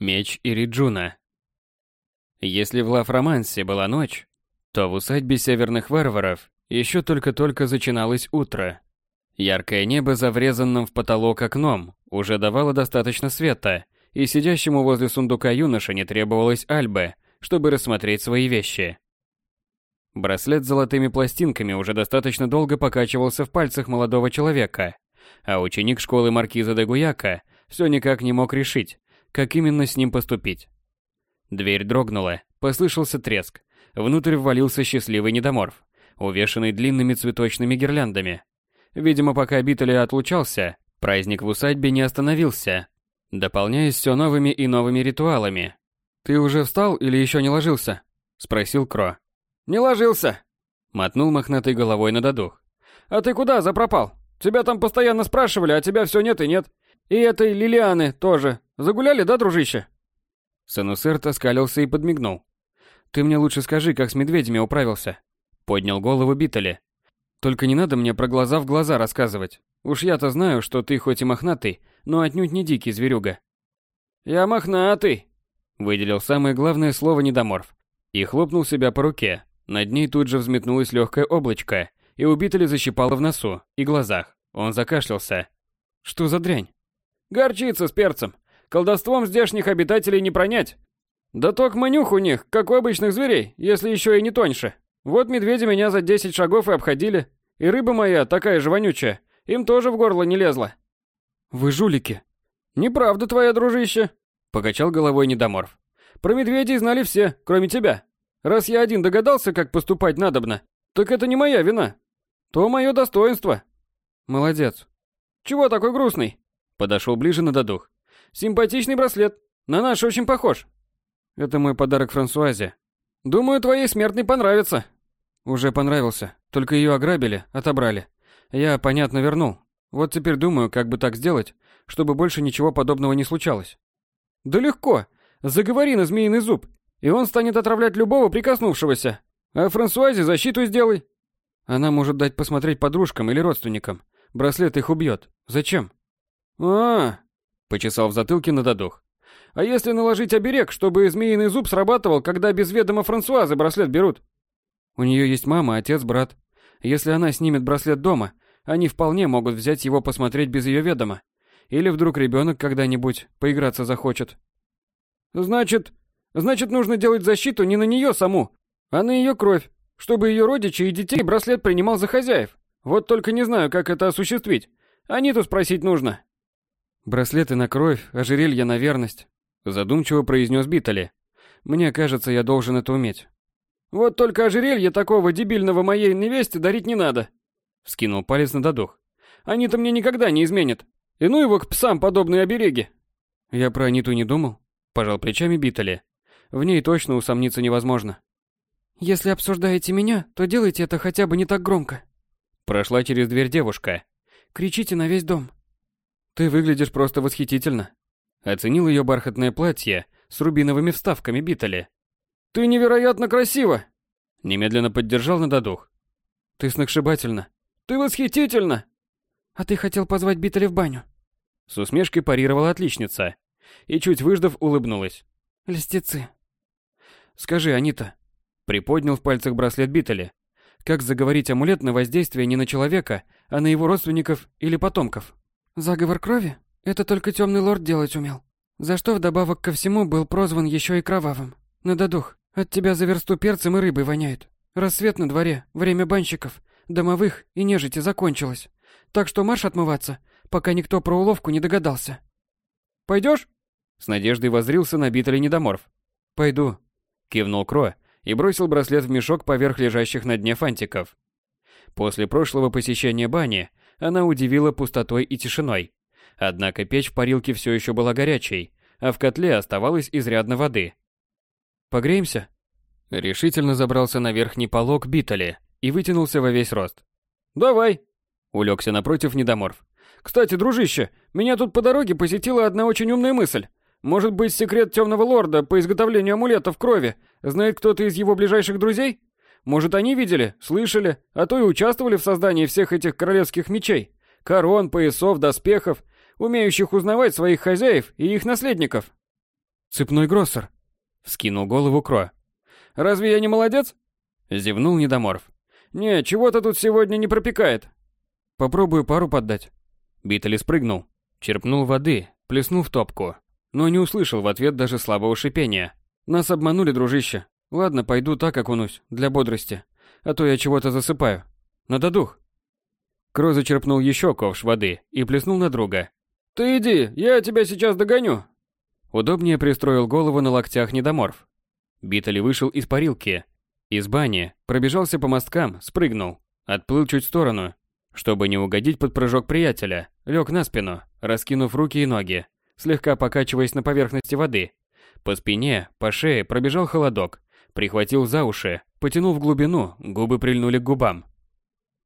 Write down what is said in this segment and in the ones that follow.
Меч Ириджуна. Если в Лав-Романсе была ночь, то в усадьбе северных варваров еще только-только начиналось утро. Яркое небо за врезанным в потолок окном уже давало достаточно света, и сидящему возле сундука юноше не требовалось альбы, чтобы рассмотреть свои вещи. Браслет с золотыми пластинками уже достаточно долго покачивался в пальцах молодого человека, а ученик школы маркиза де Гуяка все никак не мог решить, как именно с ним поступить. Дверь дрогнула, послышался треск. Внутрь ввалился счастливый недоморф, увешанный длинными цветочными гирляндами. Видимо, пока Биттель отлучался, праздник в усадьбе не остановился, дополняясь все новыми и новыми ритуалами. «Ты уже встал или еще не ложился?» – спросил Кро. «Не ложился!» – мотнул мохнатой головой на додух. «А ты куда запропал? Тебя там постоянно спрашивали, а тебя все нет и нет. И этой Лилианы тоже. Загуляли, да, дружище?» Санусерт оскалился и подмигнул. «Ты мне лучше скажи, как с медведями управился?» Поднял голову Биттели. «Только не надо мне про глаза в глаза рассказывать. Уж я-то знаю, что ты хоть и мохнатый, но отнюдь не дикий зверюга». «Я мохнатый», — выделил самое главное слово недоморф. И хлопнул себя по руке. Над ней тут же взметнулось легкое облачко, и у Биттеля защипало в носу и глазах. Он закашлялся. «Что за дрянь?» «Горчица с перцем. Колдовством здешних обитателей не пронять. Да ток манюх у них, как у обычных зверей, если еще и не тоньше. Вот медведи меня за 10 шагов и обходили. И рыба моя, такая же вонючая, им тоже в горло не лезла. Вы жулики. Неправда твоя, дружище. Покачал головой недоморф. Про медведей знали все, кроме тебя. Раз я один догадался, как поступать надобно, так это не моя вина. То мое достоинство. Молодец. Чего такой грустный? Подошел ближе на додух. Симпатичный браслет. На наш очень похож. Это мой подарок Франсуазе. Думаю, твоей смертной понравится. Уже понравился. Только ее ограбили, отобрали. Я, понятно, вернул. Вот теперь думаю, как бы так сделать, чтобы больше ничего подобного не случалось. Да легко. Заговори на змеиный зуб, и он станет отравлять любого прикоснувшегося. А Франсуазе защиту сделай. Она может дать посмотреть подружкам или родственникам. Браслет их убьет. Зачем? А, Почесал в затылке на додух. А если наложить оберег, чтобы змеиный зуб срабатывал, когда без ведома Франсуазы браслет берут? У нее есть мама, отец, брат. Если она снимет браслет дома, они вполне могут взять его посмотреть без ее ведома. Или вдруг ребенок когда-нибудь поиграться захочет. Значит, значит нужно делать защиту не на нее саму, а на ее кровь, чтобы ее родичи и детей браслет принимал за хозяев. Вот только не знаю, как это осуществить. Аниту спросить нужно. Браслеты на кровь, ожерелье на верность, задумчиво произнес Биттали. Мне кажется, я должен это уметь. Вот только ожерелье такого дебильного моей невесте дарить не надо. Вскинул палец на додух. Они-то мне никогда не изменят. И ну его к псам подобные обереги. Я про Аниту не думал. Пожал плечами Биттали. В ней точно усомниться невозможно. Если обсуждаете меня, то делайте это хотя бы не так громко. Прошла через дверь девушка. Кричите на весь дом. Ты выглядишь просто восхитительно. Оценил ее бархатное платье с рубиновыми вставками Битали. Ты невероятно красива. Немедленно поддержал на додух. Ты сногсшибательна. Ты восхитительна. А ты хотел позвать Битали в баню? С усмешкой парировала отличница. И чуть выждав, улыбнулась. Льстецы. Скажи, Анита. Приподнял в пальцах браслет Битали. Как заговорить амулет на воздействие не на человека, а на его родственников или потомков? Заговор крови? Это только темный лорд делать умел. За что вдобавок ко всему был прозван еще и кровавым. Нададух, от тебя за версту перцем и рыбой воняет. Рассвет на дворе, время банщиков, домовых и нежити закончилось. Так что марш отмываться, пока никто про уловку не догадался. Пойдешь? С надеждой возрился на битали недоморф. Пойду. Кивнул Кро и бросил браслет в мешок поверх лежащих на дне фантиков. После прошлого посещения бани она удивила пустотой и тишиной. Однако печь в парилке все еще была горячей, а в котле оставалось изрядно воды. «Погреемся?» Решительно забрался на верхний полог Битали и вытянулся во весь рост. «Давай!» Улегся напротив недоморф. «Кстати, дружище, меня тут по дороге посетила одна очень умная мысль. Может быть, секрет темного лорда по изготовлению амулетов крови знает кто-то из его ближайших друзей? Может, они видели, слышали, а то и участвовали в создании всех этих королевских мечей, корон, поясов, доспехов, умеющих узнавать своих хозяев и их наследников. Цепной гроссер. Вскинул голову Кро. Разве я не молодец? Зевнул недоморф. Не, чего-то тут сегодня не пропекает. Попробую пару поддать. Битали спрыгнул, черпнул воды, плеснул в топку, но не услышал в ответ даже слабого шипения. Нас обманули, дружище. Ладно, пойду так окунусь, для бодрости. А то я чего-то засыпаю. Надо дух. Кро зачерпнул еще ковш воды и плеснул на друга. «Ты иди, я тебя сейчас догоню!» Удобнее пристроил голову на локтях недоморф. Битали вышел из парилки. Из бани, пробежался по мосткам, спрыгнул. Отплыл чуть в сторону. Чтобы не угодить под прыжок приятеля, лег на спину, раскинув руки и ноги, слегка покачиваясь на поверхности воды. По спине, по шее пробежал холодок. Прихватил за уши, потянул в глубину, губы прильнули к губам.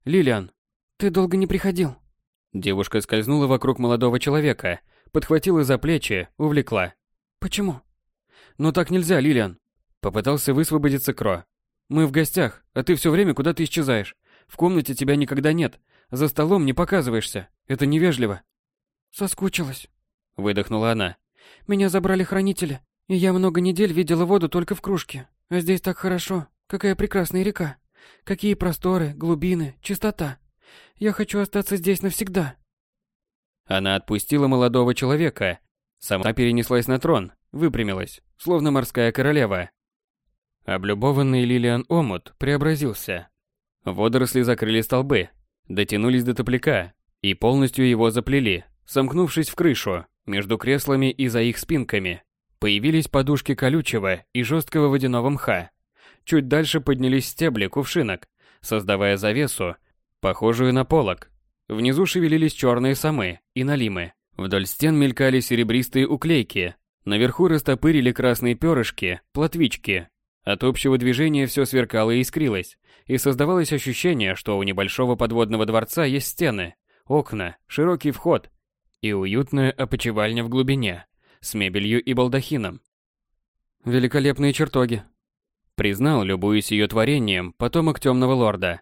«Лилиан, ты долго не приходил?» Девушка скользнула вокруг молодого человека, подхватила за плечи, увлекла. «Почему?» «Но так нельзя, Лилиан!» Попытался высвободиться Кро. «Мы в гостях, а ты все время куда-то исчезаешь. В комнате тебя никогда нет. За столом не показываешься. Это невежливо». «Соскучилась», — выдохнула она. «Меня забрали хранители, и я много недель видела воду только в кружке. А здесь так хорошо. Какая прекрасная река. Какие просторы, глубины, чистота. Я хочу остаться здесь навсегда. Она отпустила молодого человека. Сама перенеслась на трон, выпрямилась, словно морская королева. Облюбованный Лилиан омут преобразился. Водоросли закрыли столбы, дотянулись до топляка и полностью его заплели, сомкнувшись в крышу, между креслами и за их спинками. Появились подушки колючего и жесткого водяного мха. Чуть дальше поднялись стебли кувшинок, создавая завесу похожую на полог. Внизу шевелились черные самы и налимы. Вдоль стен мелькали серебристые уклейки. Наверху растопырили красные перышки, плотвички. От общего движения все сверкало и искрилось, и создавалось ощущение, что у небольшого подводного дворца есть стены, окна, широкий вход и уютная опочивальня в глубине, с мебелью и балдахином. Великолепные чертоги. Признал, любуясь ее творением, потомок темного лорда.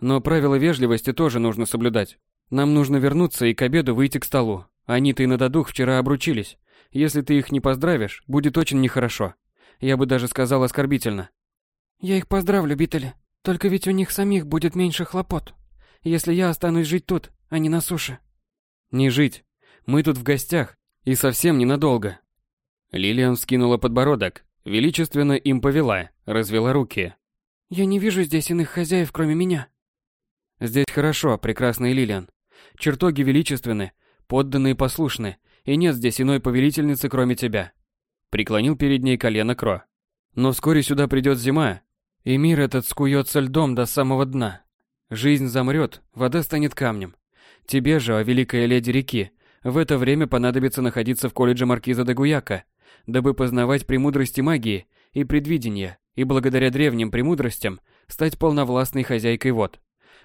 Но правила вежливости тоже нужно соблюдать. Нам нужно вернуться и к обеду выйти к столу. Они-то и на додух вчера обручились. Если ты их не поздравишь, будет очень нехорошо. Я бы даже сказал оскорбительно. Я их поздравлю, Битали. Только ведь у них самих будет меньше хлопот. Если я останусь жить тут, а не на суше. Не жить. Мы тут в гостях. И совсем ненадолго. Лилиан вскинула подбородок, величественно им повела, развела руки. Я не вижу здесь иных хозяев, кроме меня. Здесь хорошо, прекрасный Лилиан. Чертоги величественны, подданные послушны, и нет здесь иной повелительницы, кроме тебя. Преклонил перед ней колено Кро. Но вскоре сюда придет зима, и мир этот скуется льдом до самого дна. Жизнь замрет, вода станет камнем. Тебе же, о великая леди реки, в это время понадобится находиться в колледже Маркиза де Гуяка, дабы познавать премудрости магии и предвидения, и благодаря древним премудростям стать полновластной хозяйкой вод.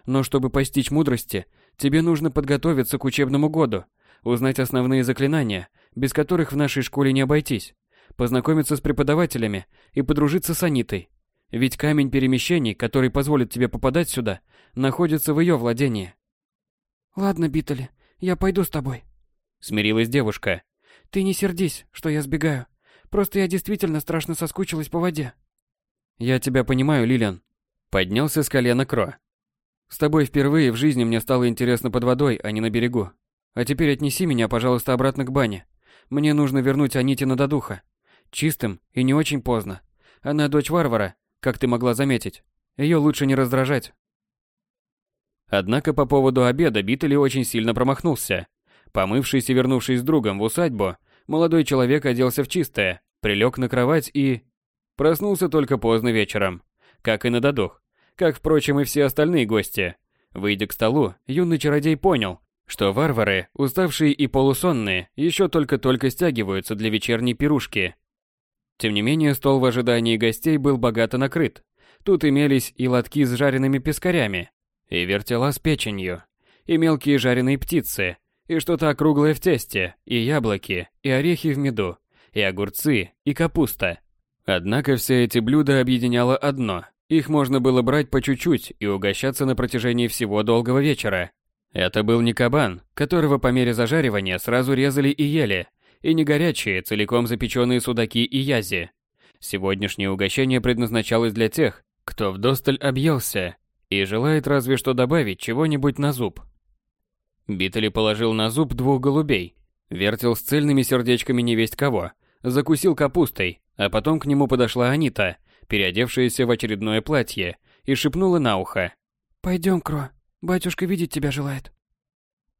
Но чтобы постичь мудрости, тебе нужно подготовиться к учебному году, узнать основные заклинания, без которых в нашей школе не обойтись, познакомиться с преподавателями и подружиться с Анитой. Ведь камень перемещений, который позволит тебе попадать сюда, находится в ее владении. Ладно, Битали, я пойду с тобой. Смирилась девушка. Ты не сердись, что я сбегаю. Просто я действительно страшно соскучилась по воде. Я тебя понимаю, Лилиан. Поднялся с колена Кро. С тобой впервые в жизни мне стало интересно под водой, а не на берегу. А теперь отнеси меня, пожалуйста, обратно к бане. Мне нужно вернуть Аните на додуха. Чистым и не очень поздно. Она дочь варвара, как ты могла заметить. Ее лучше не раздражать. Однако по поводу обеда Битали очень сильно промахнулся. Помывшись и вернувшись с другом в усадьбу, молодой человек оделся в чистое, прилег на кровать и... Проснулся только поздно вечером, как и на додух как, впрочем, и все остальные гости. Выйдя к столу, юный чародей понял, что варвары, уставшие и полусонные, еще только-только стягиваются для вечерней пирушки. Тем не менее, стол в ожидании гостей был богато накрыт. Тут имелись и лотки с жареными пескарями, и вертела с печенью, и мелкие жареные птицы, и что-то округлое в тесте, и яблоки, и орехи в меду, и огурцы, и капуста. Однако все эти блюда объединяло одно их можно было брать по чуть-чуть и угощаться на протяжении всего долгого вечера. Это был не кабан, которого по мере зажаривания сразу резали и ели, и не горячие, целиком запеченные судаки и язи. Сегодняшнее угощение предназначалось для тех, кто вдосталь объелся и желает разве что добавить чего-нибудь на зуб. Битали положил на зуб двух голубей, вертел с цельными сердечками невесть кого, закусил капустой, а потом к нему подошла Анита, переодевшаяся в очередное платье, и шепнула на ухо. «Пойдем, Кро, батюшка видеть тебя желает».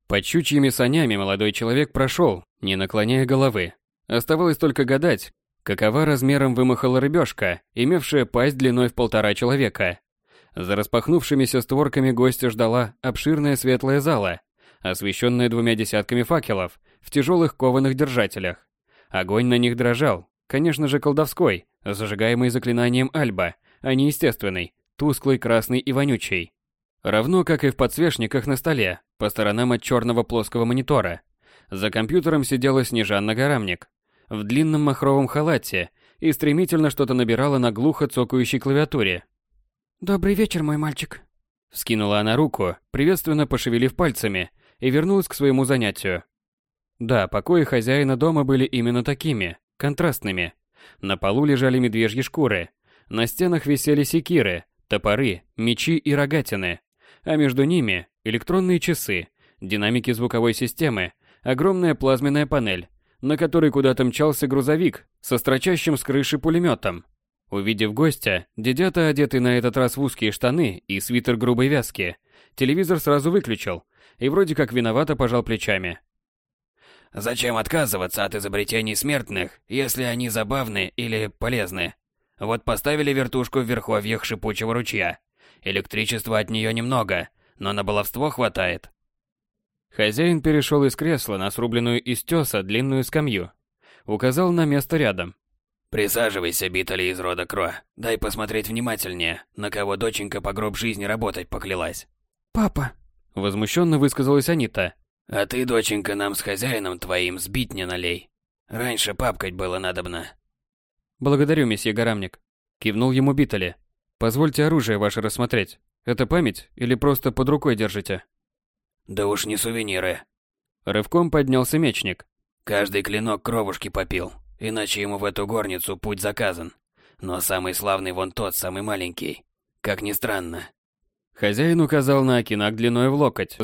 Под чучьими санями молодой человек прошел, не наклоняя головы. Оставалось только гадать, какова размером вымахала рыбешка, имевшая пасть длиной в полтора человека. За распахнувшимися створками гостя ждала обширная светлая зала, освещенная двумя десятками факелов в тяжелых кованых держателях. Огонь на них дрожал, конечно же колдовской, зажигаемый заклинанием Альба, а не естественный, тусклый, красный и вонючий. Равно как и в подсвечниках на столе, по сторонам от черного плоского монитора. За компьютером сидела Снежанна Гарамник, в длинном махровом халате и стремительно что-то набирала на глухо цокающей клавиатуре. «Добрый вечер, мой мальчик», — вскинула она руку, приветственно пошевелив пальцами, и вернулась к своему занятию. Да, покои хозяина дома были именно такими, контрастными. На полу лежали медвежьи шкуры, на стенах висели секиры, топоры, мечи и рогатины, а между ними электронные часы, динамики звуковой системы, огромная плазменная панель, на которой куда-то мчался грузовик со строчащим с крыши пулеметом. Увидев гостя, дедята, одетый на этот раз в узкие штаны и свитер грубой вязки, телевизор сразу выключил и вроде как виновато пожал плечами. Зачем отказываться от изобретений смертных, если они забавны или полезны? Вот поставили вертушку в верховьях шипучего ручья. Электричества от нее немного, но на баловство хватает. Хозяин перешел из кресла на срубленную из теса длинную скамью. Указал на место рядом. «Присаживайся, Битали из рода Кро. Дай посмотреть внимательнее, на кого доченька по гроб жизни работать поклялась». «Папа!» Возмущенно высказалась Анита. «А ты, доченька, нам с хозяином твоим сбить не налей. Раньше папкать было надобно». «Благодарю, месье Гарамник», — кивнул ему Битали. «Позвольте оружие ваше рассмотреть. Это память или просто под рукой держите?» «Да уж не сувениры». Рывком поднялся мечник. «Каждый клинок кровушки попил, иначе ему в эту горницу путь заказан. Но самый славный вон тот, самый маленький. Как ни странно, Хозяин указал на окинак длиной в локоть.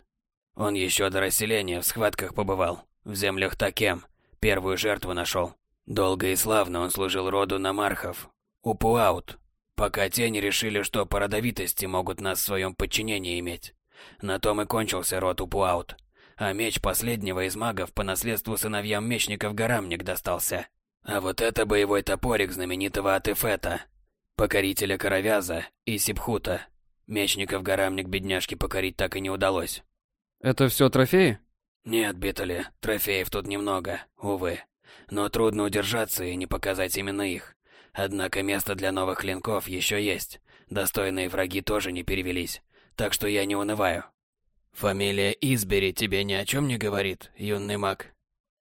Он еще до расселения в схватках побывал. В землях Такем. Первую жертву нашел. Долго и славно он служил роду намархов. Упуаут. Пока те не решили, что по родовитости могут нас в своем подчинении иметь. На том и кончился род Упуаут. А меч последнего из магов по наследству сыновьям мечников Гарамник достался. А вот это боевой топорик знаменитого Атефета, покорителя Каравяза и Сипхута, Мечников горамник бедняжки покорить так и не удалось. Это все трофеи? Нет, Битали, трофеев тут немного, увы. Но трудно удержаться и не показать именно их. Однако место для новых клинков еще есть. Достойные враги тоже не перевелись. Так что я не унываю. Фамилия Избери тебе ни о чем не говорит, юный маг?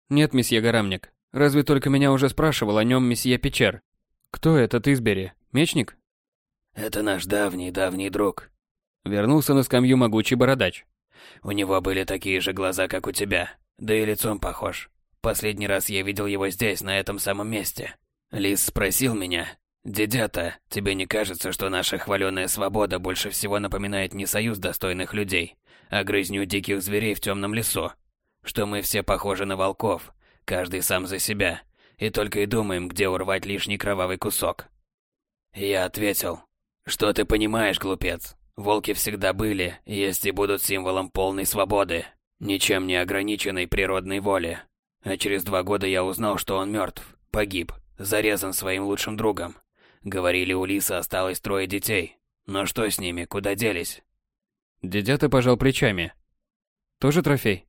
Нет, месье Гарамник. Разве только меня уже спрашивал о нем месье Печер. Кто этот Избери? Мечник? Это наш давний-давний друг. Вернулся на скамью могучий бородач. У него были такие же глаза, как у тебя, да и лицом похож. Последний раз я видел его здесь, на этом самом месте. Лис спросил меня, «Дедята, тебе не кажется, что наша хваленая свобода больше всего напоминает не союз достойных людей, а грызню диких зверей в темном лесу? Что мы все похожи на волков, каждый сам за себя, и только и думаем, где урвать лишний кровавый кусок?» Я ответил, что ты понимаешь, глупец? Волки всегда были, есть и будут символом полной свободы, ничем не ограниченной природной воли. А через два года я узнал, что он мертв, погиб, зарезан своим лучшим другом. Говорили, у Лиса осталось трое детей. Но что с ними, куда делись? Дедята пожал плечами. Тоже трофей?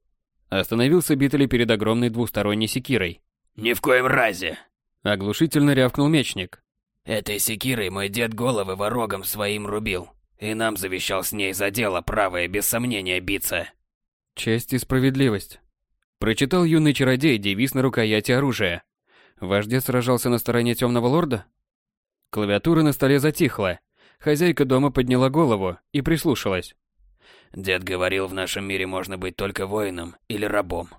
Остановился Битали перед огромной двусторонней секирой. «Ни в коем разе!» Оглушительно рявкнул мечник. Этой секирой мой дед головы ворогом своим рубил, и нам завещал с ней за дело правое без сомнения биться. Честь и справедливость. Прочитал юный чародей девиз на рукояти оружия. Вождец сражался на стороне темного лорда? Клавиатура на столе затихла. Хозяйка дома подняла голову и прислушалась. Дед говорил, в нашем мире можно быть только воином или рабом.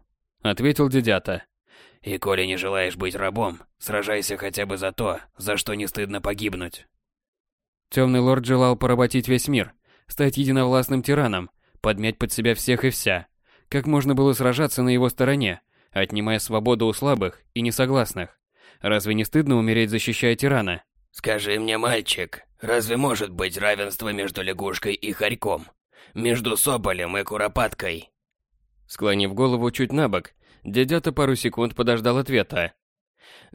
Ответил дедята. И коли не желаешь быть рабом, сражайся хотя бы за то, за что не стыдно погибнуть. Темный лорд желал поработить весь мир, стать единовластным тираном, подмять под себя всех и вся. Как можно было сражаться на его стороне, отнимая свободу у слабых и несогласных? Разве не стыдно умереть, защищая тирана? Скажи мне, мальчик, разве может быть равенство между лягушкой и хорьком? Между соболем и куропаткой? Склонив голову чуть на бок, дядя-то пару секунд подождал ответа.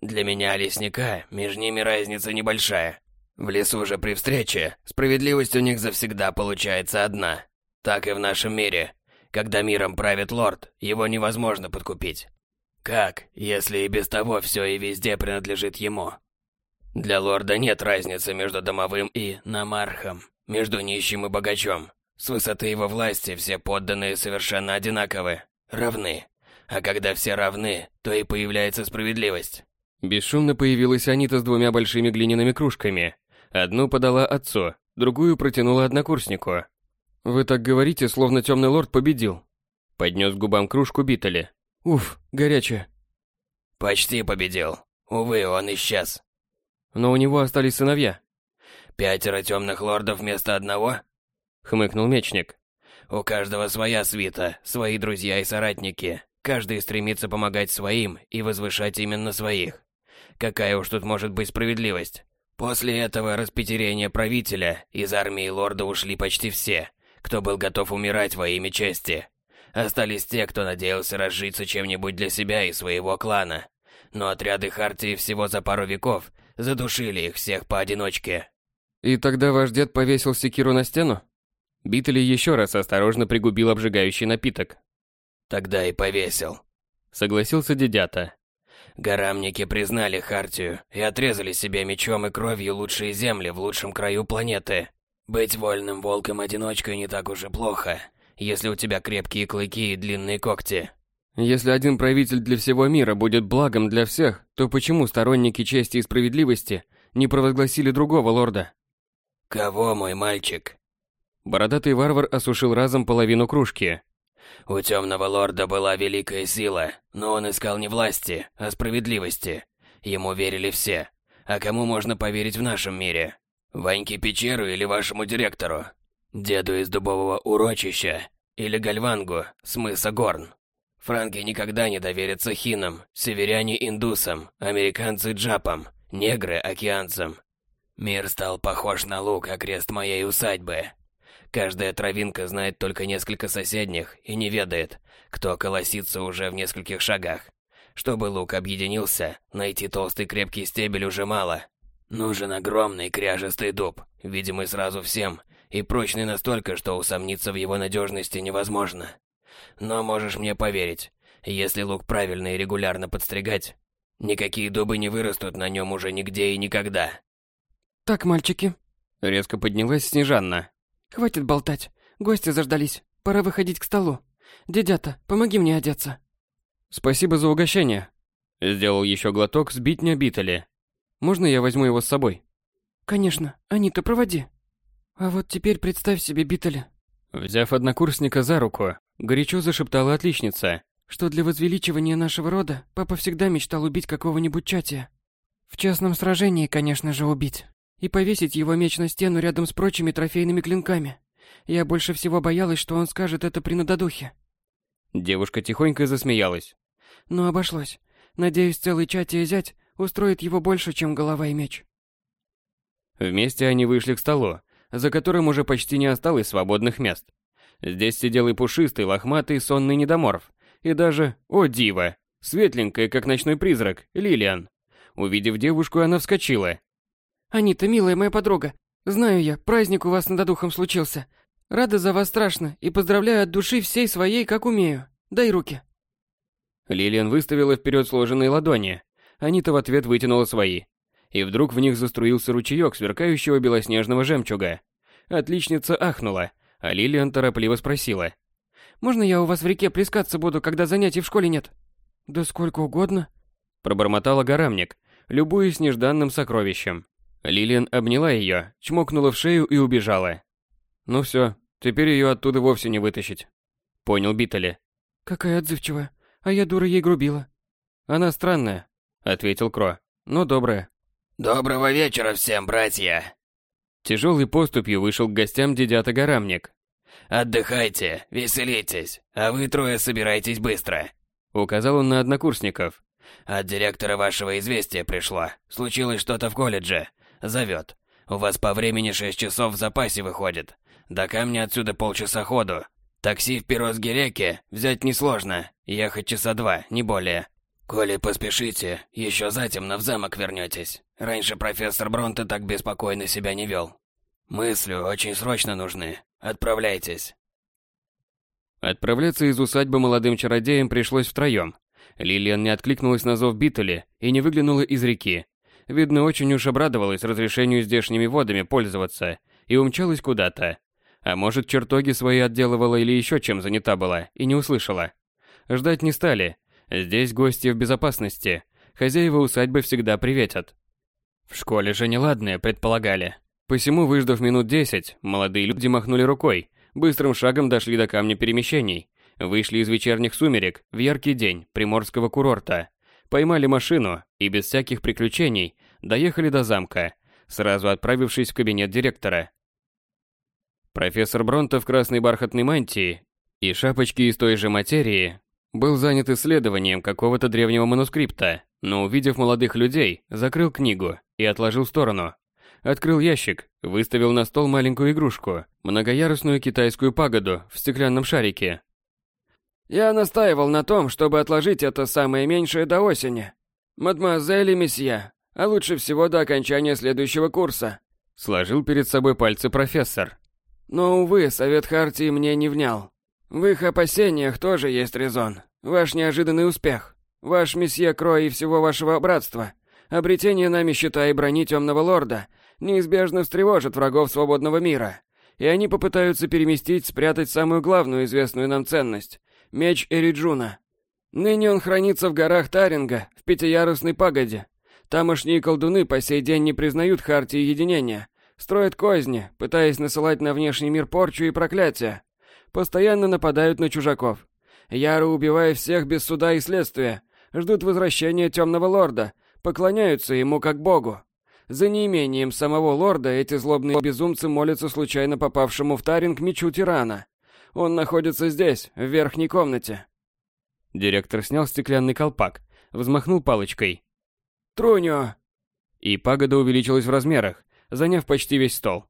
Для меня, лесника, между ними разница небольшая. В лесу же при встрече справедливость у них завсегда получается одна. Так и в нашем мире. Когда миром правит лорд, его невозможно подкупить. Как, если и без того все и везде принадлежит ему? Для лорда нет разницы между домовым и намархом, между нищим и богачом. С высоты его власти все подданные совершенно одинаковы, равны. А когда все равны, то и появляется справедливость. Бесшумно появилась Анита с двумя большими глиняными кружками. Одну подала отцу, другую протянула однокурснику. «Вы так говорите, словно темный лорд победил». Поднес к губам кружку Биттели. «Уф, горячая». «Почти победил. Увы, он исчез». «Но у него остались сыновья». «Пятеро темных лордов вместо одного?» Хмыкнул мечник. «У каждого своя свита, свои друзья и соратники. Каждый стремится помогать своим и возвышать именно своих. Какая уж тут может быть справедливость? После этого распятерения правителя из армии лорда ушли почти все, кто был готов умирать во имя чести. Остались те, кто надеялся разжиться чем-нибудь для себя и своего клана. Но отряды Хартии всего за пару веков задушили их всех поодиночке. И тогда ваш дед повесил секиру на стену? Битли еще раз осторожно пригубил обжигающий напиток. Тогда и повесил. Согласился дедята. Горамники признали Хартию и отрезали себе мечом и кровью лучшие земли в лучшем краю планеты. Быть вольным волком-одиночкой не так уж и плохо, если у тебя крепкие клыки и длинные когти. Если один правитель для всего мира будет благом для всех, то почему сторонники чести и справедливости не провозгласили другого лорда? Кого, мой мальчик? Бородатый варвар осушил разом половину кружки. У темного лорда была великая сила, но он искал не власти, а справедливости. Ему верили все. А кому можно поверить в нашем мире? Ваньке Печеру или вашему директору? Деду из дубового урочища? Или Гальвангу с мыса Горн? Франки никогда не доверятся хинам, северяне индусам, американцы джапам, негры океанцам. Мир стал похож на лук окрест моей усадьбы. Каждая травинка знает только несколько соседних и не ведает, кто колосится уже в нескольких шагах. Чтобы лук объединился, найти толстый крепкий стебель уже мало. Нужен огромный кряжестый дуб, видимый сразу всем, и прочный настолько, что усомниться в его надежности невозможно. Но можешь мне поверить, если лук правильно и регулярно подстригать, никакие дубы не вырастут на нем уже нигде и никогда. «Так, мальчики», — резко поднялась Снежанна. «Хватит болтать. Гости заждались. Пора выходить к столу. Дедята, помоги мне одеться». «Спасибо за угощение». Сделал еще глоток сбитня битали. «Можно я возьму его с собой?» «Конечно. Анита, проводи». «А вот теперь представь себе Битали». Взяв однокурсника за руку, горячо зашептала отличница. «Что для возвеличивания нашего рода папа всегда мечтал убить какого-нибудь чатия. В частном сражении, конечно же, убить. И повесить его меч на стену рядом с прочими трофейными клинками. Я больше всего боялась, что он скажет это при надодухе». Девушка тихонько засмеялась. «Но обошлось. Надеюсь, целый чатия зять устроит его больше, чем голова и меч». Вместе они вышли к столу, за которым уже почти не осталось свободных мест. Здесь сидел и пушистый, лохматый, сонный недоморф, и даже, о диво, светленькая, как ночной призрак, Лилиан. Увидев девушку, она вскочила. «Анита, милая моя подруга, знаю я, праздник у вас над духом случился. Рада за вас страшно и поздравляю от души всей своей, как умею. Дай руки». Лилиан выставила вперед сложенные ладони. Анита в ответ вытянула свои и вдруг в них заструился ручеек сверкающего белоснежного жемчуга. Отличница ахнула, а Лилиан торопливо спросила. «Можно я у вас в реке плескаться буду, когда занятий в школе нет?» «Да сколько угодно», — пробормотала горамник, любуясь нежданным сокровищем. Лилиан обняла ее, чмокнула в шею и убежала. «Ну все, теперь ее оттуда вовсе не вытащить», — понял Биттели. «Какая отзывчивая, а я дура ей грубила». Она странная, ответил Кро, но добрая. Доброго вечера всем, братья. Тяжелой поступью вышел к гостям дедята Горамник. Отдыхайте, веселитесь, а вы трое собирайтесь быстро. Указал он на однокурсников. От директора вашего известия пришло. Случилось что-то в колледже. Зовет. У вас по времени шесть часов в запасе выходит. До камня отсюда полчаса ходу. Такси в Пиросгиреке взять несложно. Ехать часа два, не более. Коли поспешите, еще затемно в замок вернетесь. Раньше профессор Бронте так беспокойно себя не вел. Мыслю очень срочно нужны. Отправляйтесь. Отправляться из усадьбы молодым чародеям пришлось втроем. Лилиан не откликнулась на зов Биттеля и не выглянула из реки. Видно, очень уж обрадовалась разрешению здешними водами пользоваться и умчалась куда-то. А может, чертоги свои отделывала или еще чем занята была и не услышала. Ждать не стали. Здесь гости в безопасности. Хозяева усадьбы всегда приветят. В школе же неладное предполагали. Посему, выждав минут десять, молодые люди махнули рукой, быстрым шагом дошли до камня перемещений, вышли из вечерних сумерек в яркий день приморского курорта, поймали машину и без всяких приключений доехали до замка, сразу отправившись в кабинет директора. Профессор Бронто в красной бархатной мантии и шапочке из той же материи был занят исследованием какого-то древнего манускрипта, но увидев молодых людей, закрыл книгу и отложил в сторону. Открыл ящик, выставил на стол маленькую игрушку, многоярусную китайскую пагоду в стеклянном шарике. «Я настаивал на том, чтобы отложить это самое меньшее до осени. Мадемуазель и месье, а лучше всего до окончания следующего курса», сложил перед собой пальцы профессор. Но, увы, Совет Хартии мне не внял. В их опасениях тоже есть резон. Ваш неожиданный успех, ваш месье Крой и всего вашего братства, обретение нами щита и брони Темного Лорда неизбежно встревожит врагов свободного мира, и они попытаются переместить, спрятать самую главную известную нам ценность – меч Эриджуна. Ныне он хранится в горах Таринга, в пятиярусной пагоде. Тамошние колдуны по сей день не признают Хартии единения, строят козни, пытаясь насылать на внешний мир порчу и проклятия. Постоянно нападают на чужаков. Яро убивая всех без суда и следствия, ждут возвращения Темного Лорда, поклоняются ему как богу. За неимением самого лорда эти злобные безумцы молятся случайно попавшему в Таринг мечу тирана. Он находится здесь, в верхней комнате. Директор снял стеклянный колпак, взмахнул палочкой. «Труньо!» И пагода увеличилась в размерах, заняв почти весь стол.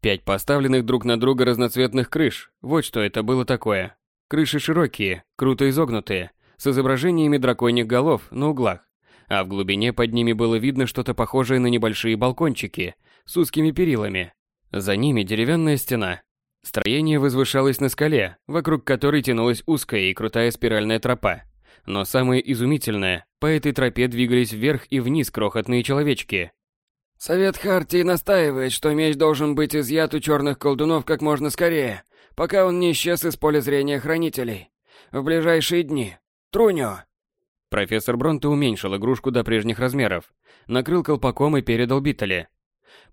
Пять поставленных друг на друга разноцветных крыш, вот что это было такое. Крыши широкие, круто изогнутые, с изображениями драконьих голов на углах а в глубине под ними было видно что-то похожее на небольшие балкончики с узкими перилами. За ними деревянная стена. Строение возвышалось на скале, вокруг которой тянулась узкая и крутая спиральная тропа. Но самое изумительное, по этой тропе двигались вверх и вниз крохотные человечки. Совет Хартии настаивает, что меч должен быть изъят у черных колдунов как можно скорее, пока он не исчез из поля зрения хранителей. В ближайшие дни. Труньо, Профессор Бронте уменьшил игрушку до прежних размеров, накрыл колпаком и передал Биттеле.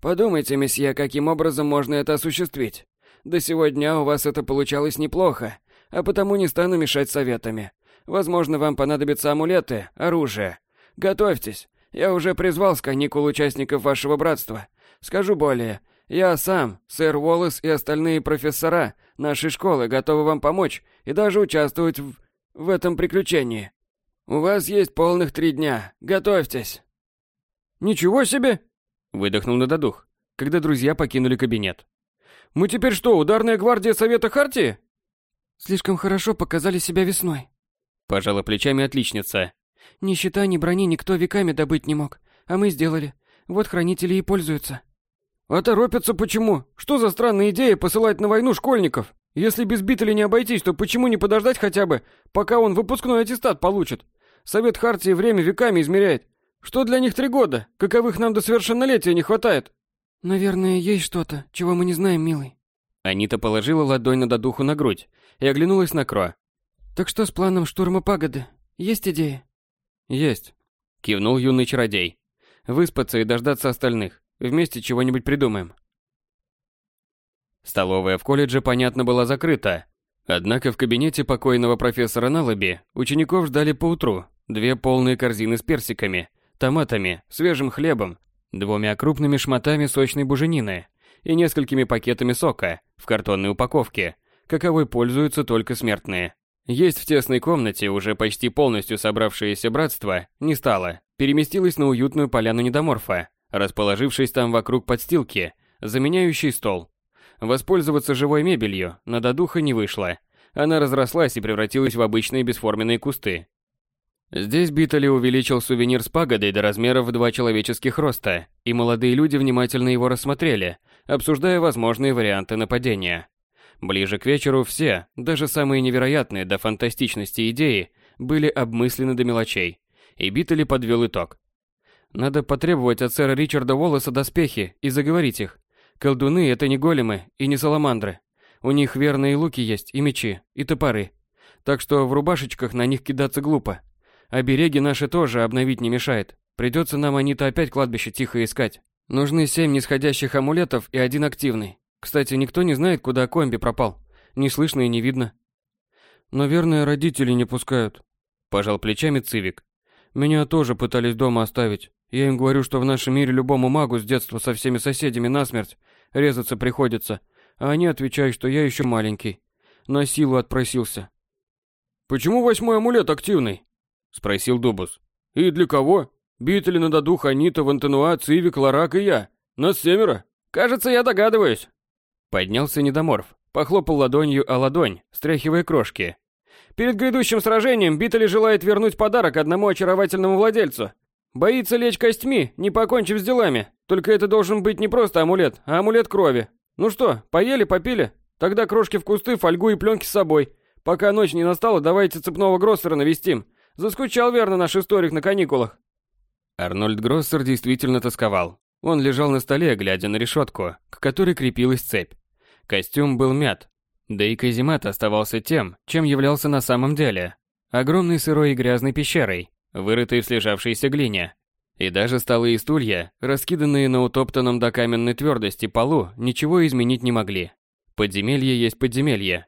«Подумайте, месье, каким образом можно это осуществить. До сегодня у вас это получалось неплохо, а потому не стану мешать советами. Возможно, вам понадобятся амулеты, оружие. Готовьтесь, я уже призвал с каникул участников вашего братства. Скажу более, я сам, сэр Уоллес и остальные профессора нашей школы готовы вам помочь и даже участвовать в, в этом приключении. «У вас есть полных три дня. Готовьтесь!» «Ничего себе!» — выдохнул Нададух, когда друзья покинули кабинет. «Мы теперь что, ударная гвардия Совета Хартии?» «Слишком хорошо показали себя весной», — пожала плечами отличница. «Ни щита, ни брони никто веками добыть не мог, а мы сделали. Вот хранители и пользуются». «А торопятся почему? Что за странная идея посылать на войну школьников? Если без Биттеля не обойтись, то почему не подождать хотя бы, пока он выпускной аттестат получит? Совет Хартии время веками измеряет. Что для них три года? Каковых нам до совершеннолетия не хватает? Наверное, есть что-то, чего мы не знаем, милый. Анита положила ладонь над духу на грудь и оглянулась на Кро. Так что с планом штурма пагоды? Есть идеи? Есть. Кивнул юный чародей. Выспаться и дождаться остальных. Вместе чего-нибудь придумаем. Столовая в колледже, понятно, была закрыта. Однако в кабинете покойного профессора Налаби учеников ждали поутру, две полные корзины с персиками, томатами, свежим хлебом, двумя крупными шматами сочной буженины и несколькими пакетами сока в картонной упаковке, каковой пользуются только смертные. Есть в тесной комнате уже почти полностью собравшееся братство не стало, переместилось на уютную поляну недоморфа, расположившись там вокруг подстилки, заменяющей стол. Воспользоваться живой мебелью на додуха не вышло. Она разрослась и превратилась в обычные бесформенные кусты. Здесь Биттели увеличил сувенир с пагодой до размеров в два человеческих роста, и молодые люди внимательно его рассмотрели, обсуждая возможные варианты нападения. Ближе к вечеру все, даже самые невероятные до фантастичности идеи, были обмыслены до мелочей, и Биттели подвел итог. Надо потребовать от сэра Ричарда Уоллеса доспехи и заговорить их. Колдуны — это не големы и не саламандры. У них верные луки есть, и мечи, и топоры. Так что в рубашечках на них кидаться глупо. Обереги наши тоже обновить не мешает. Придется нам они-то опять кладбище тихо искать. Нужны семь нисходящих амулетов и один активный. Кстати, никто не знает, куда комби пропал. Не слышно и не видно. Наверное, родители не пускают. Пожал плечами Цивик. Меня тоже пытались дома оставить. Я им говорю, что в нашем мире любому магу с детства со всеми соседями насмерть резаться приходится. А они отвечают, что я еще маленький. На силу отпросился. «Почему восьмой амулет активный?» Спросил Дубус. «И для кого? Битли на даду Ханита, Вантенуа, Цивик, Ларак и я. Нас семеро. Кажется, я догадываюсь». Поднялся недоморф, похлопал ладонью о ладонь, стряхивая крошки. «Перед грядущим сражением Битли желает вернуть подарок одному очаровательному владельцу. Боится лечь костьми, не покончив с делами. Только это должен быть не просто амулет, а амулет крови. Ну что, поели, попили? Тогда крошки в кусты, фольгу и пленки с собой. Пока ночь не настала, давайте цепного Гроссера навестим. Заскучал верно наш историк на каникулах. Арнольд Гроссер действительно тосковал. Он лежал на столе, глядя на решетку, к которой крепилась цепь. Костюм был мят. Да и каземат оставался тем, чем являлся на самом деле. Огромной сырой и грязной пещерой, вырытой в слежавшейся глине. И даже столы и стулья, раскиданные на утоптанном до каменной твердости полу, ничего изменить не могли. Подземелье есть подземелье,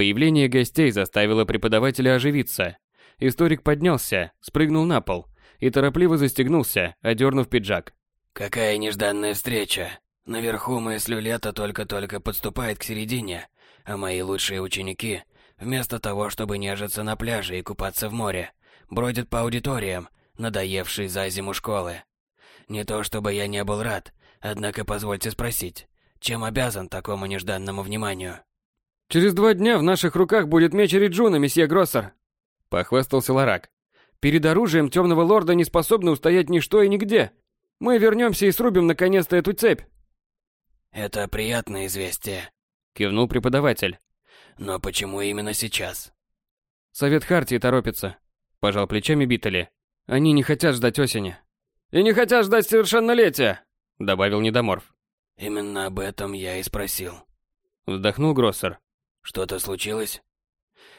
Появление гостей заставило преподавателя оживиться. Историк поднялся, спрыгнул на пол и торопливо застегнулся, одернув пиджак. «Какая нежданная встреча! Наверху мысль лета только-только подступает к середине, а мои лучшие ученики, вместо того, чтобы нежиться на пляже и купаться в море, бродят по аудиториям, надоевшие за зиму школы. Не то чтобы я не был рад, однако позвольте спросить, чем обязан такому нежданному вниманию?» «Через два дня в наших руках будет меч Риджуна, месье Гроссер», — похвастался Ларак. «Перед оружием темного лорда не способны устоять ничто и нигде. Мы вернемся и срубим наконец-то эту цепь». «Это приятное известие», — кивнул преподаватель. «Но почему именно сейчас?» «Совет Хартии торопится», — пожал плечами Биттели. «Они не хотят ждать осени». «И не хотят ждать совершеннолетия», — добавил Недоморф. «Именно об этом я и спросил», — вздохнул Гроссер. Что-то случилось?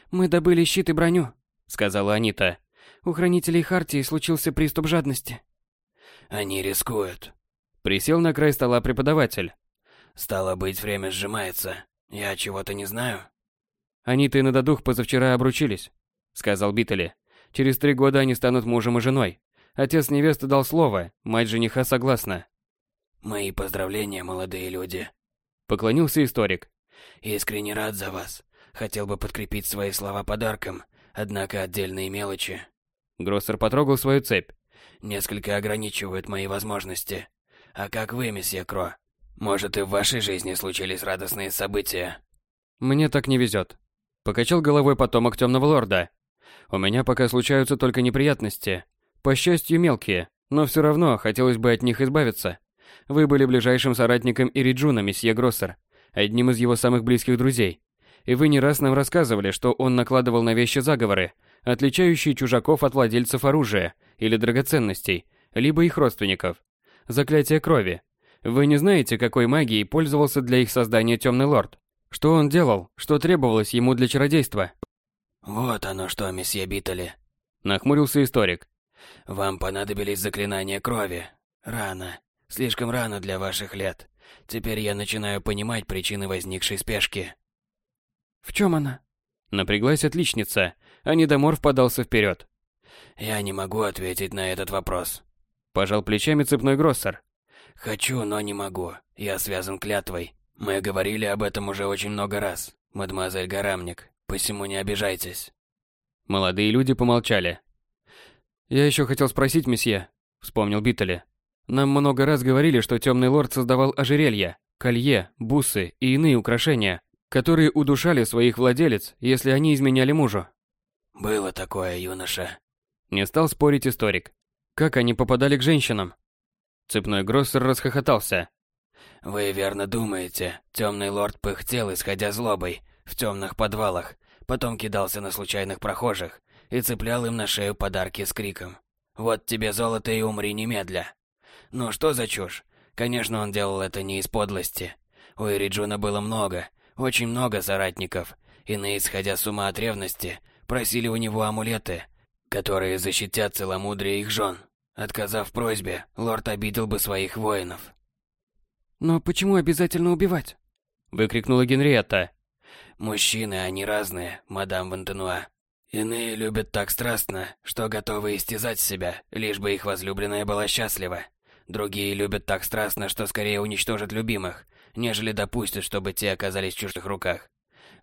Мы добыли щит и броню, сказала Анита. У хранителей Хартии случился приступ жадности. Они рискуют. Присел на край стола преподаватель. Стало быть, время сжимается. Я чего-то не знаю. Анита и Нададух позавчера обручились, сказал Биттели. Через три года они станут мужем и женой. Отец невесты дал слово, мать жениха согласна. Мои поздравления, молодые люди. Поклонился историк. Искренне рад за вас. Хотел бы подкрепить свои слова подарком, однако отдельные мелочи. Гроссер потрогал свою цепь. Несколько ограничивают мои возможности. А как вы, месье Кро? Может, и в вашей жизни случились радостные события? Мне так не везет. Покачал головой потомок темного лорда. У меня пока случаются только неприятности. По счастью, мелкие, но все равно хотелось бы от них избавиться. Вы были ближайшим соратником Ириджуна, месье Гроссер одним из его самых близких друзей. И вы не раз нам рассказывали, что он накладывал на вещи заговоры, отличающие чужаков от владельцев оружия или драгоценностей, либо их родственников. Заклятие крови. Вы не знаете, какой магией пользовался для их создания Темный Лорд? Что он делал, что требовалось ему для чародейства? Вот оно что, месье Биттели. Нахмурился историк. Вам понадобились заклинания крови. Рано. Слишком рано для ваших лет. Теперь я начинаю понимать причины возникшей спешки. В чем она? Напряглась отличница, а недоморф подался вперед. Я не могу ответить на этот вопрос. Пожал плечами цепной гроссер. Хочу, но не могу. Я связан клятвой. Мы говорили об этом уже очень много раз, мадемуазель Гарамник, посему не обижайтесь. Молодые люди помолчали. Я еще хотел спросить, месье, вспомнил Биттеле. Нам много раз говорили, что темный лорд создавал ожерелья, колье, бусы и иные украшения, которые удушали своих владелец, если они изменяли мужу. Было такое, юноша. Не стал спорить историк. Как они попадали к женщинам? Цепной гроссер расхохотался. Вы верно думаете, темный лорд пыхтел, исходя злобой, в темных подвалах, потом кидался на случайных прохожих и цеплял им на шею подарки с криком «Вот тебе золото и умри немедля». Ну что за чушь? Конечно, он делал это не из подлости. У Ириджуна было много, очень много соратников. Иные, исходя с ума от ревности, просили у него амулеты, которые защитят целомудрие их жен. Отказав просьбе, лорд обидел бы своих воинов. «Но почему обязательно убивать?» — выкрикнула Генриетта. «Мужчины, они разные, мадам Вантенуа. Иные любят так страстно, что готовы истязать себя, лишь бы их возлюбленная была счастлива. Другие любят так страстно, что скорее уничтожат любимых, нежели допустят, чтобы те оказались в чужих руках.